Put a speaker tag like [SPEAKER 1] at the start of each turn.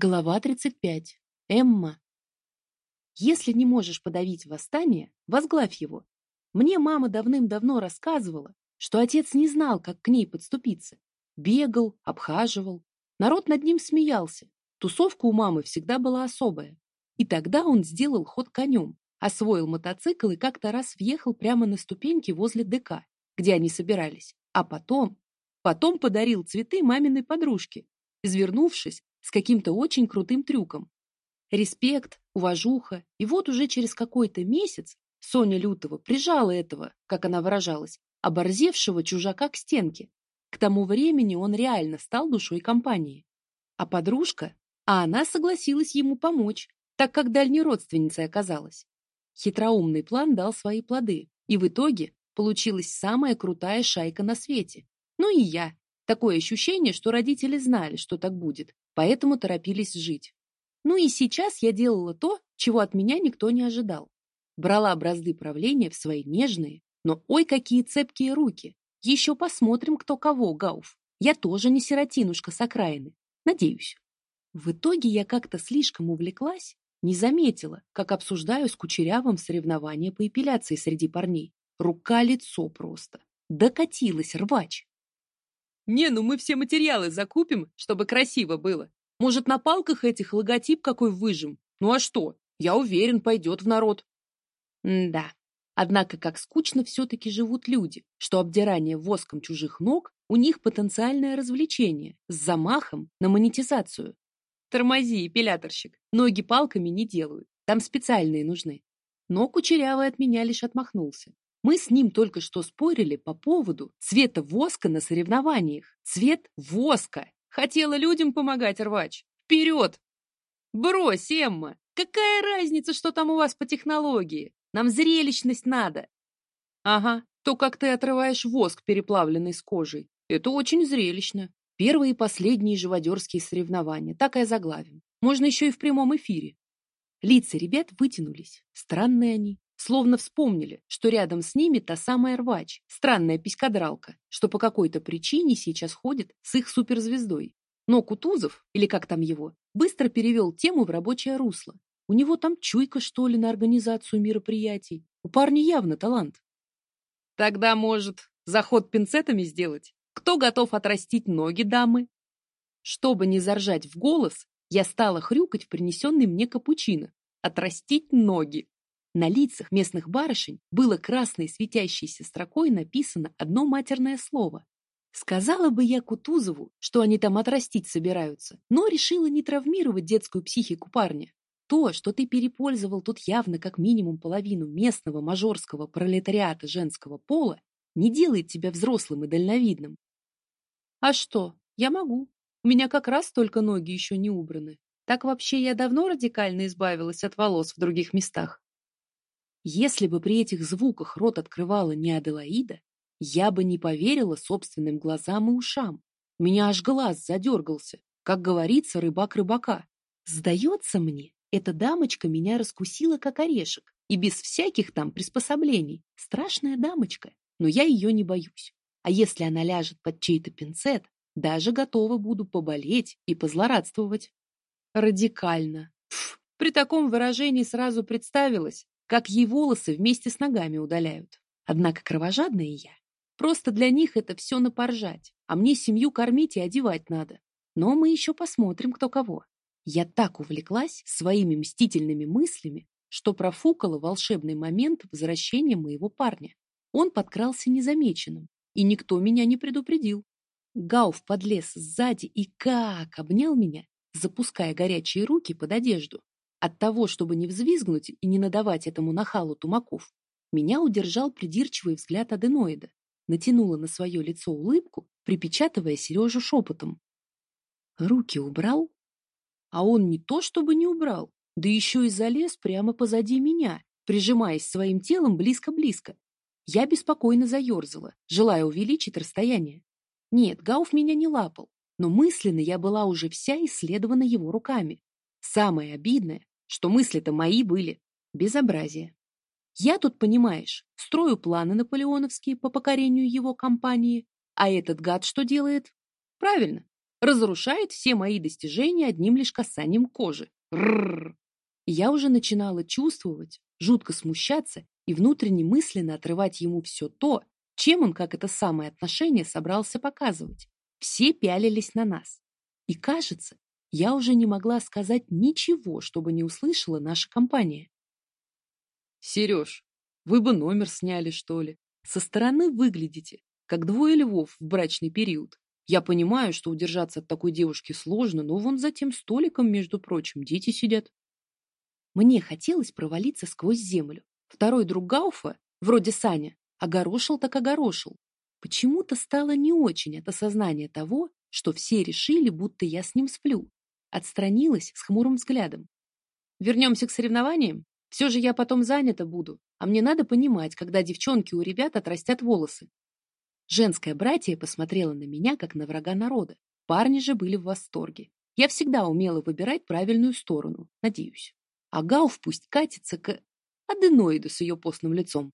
[SPEAKER 1] Глава 35. Эмма. Если не можешь подавить восстание, возглавь его. Мне мама давным-давно рассказывала, что отец не знал, как к ней подступиться. Бегал, обхаживал. Народ над ним смеялся. Тусовка у мамы всегда была особая. И тогда он сделал ход конем, освоил мотоцикл и как-то раз въехал прямо на ступеньки возле ДК, где они собирались. А потом... Потом подарил цветы маминой подружке. Извернувшись, с каким-то очень крутым трюком. Респект, уважуха, и вот уже через какой-то месяц Соня Лютова прижала этого, как она выражалась, оборзевшего чужака к стенке. К тому времени он реально стал душой компании. А подружка, а она согласилась ему помочь, так как дальней родственницей оказалась. Хитроумный план дал свои плоды, и в итоге получилась самая крутая шайка на свете. Ну и я. Такое ощущение, что родители знали, что так будет, поэтому торопились жить. Ну и сейчас я делала то, чего от меня никто не ожидал. Брала бразды правления в свои нежные, но ой, какие цепкие руки. Еще посмотрим, кто кого, Гауф. Я тоже не сиротинушка с окраины. Надеюсь. В итоге я как-то слишком увлеклась, не заметила, как обсуждаю с Кучерявым соревнования по эпиляции среди парней. Рука-лицо просто. Докатилась рвач.
[SPEAKER 2] Не, ну мы все материалы закупим, чтобы красиво было. Может, на палках этих логотип какой выжим? Ну а что? Я уверен, пойдет в народ.
[SPEAKER 1] М да. Однако как скучно все-таки живут люди, что обдирание воском чужих ног у них потенциальное развлечение с замахом на монетизацию. Тормози, эпиляторщик. Ноги палками не делают. Там специальные нужны. Но Кучерявый от меня лишь отмахнулся. Мы с ним только что спорили по поводу цвета воска на соревнованиях. Цвет воска.
[SPEAKER 2] Хотела людям помогать, рвач. Вперед! Брось, Эмма! Какая разница, что там у вас по технологии? Нам зрелищность надо.
[SPEAKER 1] Ага, то, как ты отрываешь воск, переплавленный с кожей. Это очень зрелищно. Первые и последние живодерские соревнования. Так и заглавим. Можно еще и в прямом эфире. Лица ребят вытянулись. Странные они. Словно вспомнили, что рядом с ними та самая рвач, странная писькодралка, что по какой-то причине сейчас ходит с их суперзвездой. Но Кутузов, или как там его, быстро перевел тему в рабочее русло. У него там чуйка, что ли, на организацию мероприятий. У парня явно талант.
[SPEAKER 2] Тогда, может, заход пинцетами сделать? Кто готов отрастить ноги дамы?
[SPEAKER 1] Чтобы не заржать в голос, я стала хрюкать в принесенный мне капучино. Отрастить ноги. На лицах местных барышень было красной светящейся строкой написано одно матерное слово. Сказала бы я Кутузову, что они там отрастить собираются, но решила не травмировать детскую психику парня. То, что ты перепользовал тут явно как минимум половину местного мажорского пролетариата женского пола, не делает тебя взрослым и дальновидным. А что, я могу. У меня как раз только ноги еще не убраны. Так вообще я давно радикально избавилась от волос в других местах. Если бы при этих звуках рот открывала не Аделаида, я бы не поверила собственным глазам и ушам. Меня аж глаз задергался, как говорится, рыбак рыбака. Сдается мне, эта дамочка меня раскусила как орешек, и без всяких там приспособлений. Страшная дамочка, но я ее не боюсь. А если она ляжет под чей-то пинцет, даже готова буду поболеть и позлорадствовать. Радикально. Пф, при таком выражении сразу представилось, как ей волосы вместе с ногами удаляют. Однако кровожадная я. Просто для них это все напоржать, а мне семью кормить и одевать надо. Но мы еще посмотрим, кто кого. Я так увлеклась своими мстительными мыслями, что профукала волшебный момент возвращения моего парня. Он подкрался незамеченным, и никто меня не предупредил. Гауф подлез сзади и как обнял меня, запуская горячие руки под одежду. От того, чтобы не взвизгнуть и не надавать этому нахалу тумаков, меня удержал придирчивый взгляд аденоида, натянула на свое лицо улыбку, припечатывая Сережу шепотом. Руки убрал? А он не то чтобы не убрал, да еще и залез прямо позади меня, прижимаясь своим телом близко-близко. Я беспокойно заерзала, желая увеличить расстояние. Нет, Гауф меня не лапал, но мысленно я была уже вся исследована его руками. Самое обидное, что мысли-то мои были. Безобразие. Я тут, понимаешь, строю планы наполеоновские по покорению его компании, а этот гад что делает? Правильно, разрушает все мои достижения одним лишь касанием кожи. Рррр. Я уже начинала чувствовать, жутко смущаться и внутренне мысленно отрывать ему все то, чем он, как это самое отношение, собрался показывать. Все пялились на нас. И, кажется, я уже не могла сказать ничего, чтобы не услышала наша компания.
[SPEAKER 2] Сереж, вы бы номер сняли, что ли? Со стороны выглядите, как двое львов в брачный период. Я понимаю, что удержаться от такой девушки сложно, но вон за тем столиком, между прочим, дети сидят.
[SPEAKER 1] Мне хотелось провалиться сквозь землю. Второй друг Гауфа, вроде Саня, огорошил так огорошил. Почему-то стало не очень от осознания того, что все решили, будто я с ним сплю. Отстранилась с хмурым взглядом. Вернемся к соревнованиям. Все же я потом занята буду, а мне надо понимать, когда девчонки у ребят отрастят волосы. Женское братье посмотрело на меня, как на врага народа. Парни же были в восторге. Я всегда умела выбирать правильную сторону, надеюсь. А Гауф пусть катится к аденоиду с ее постным лицом.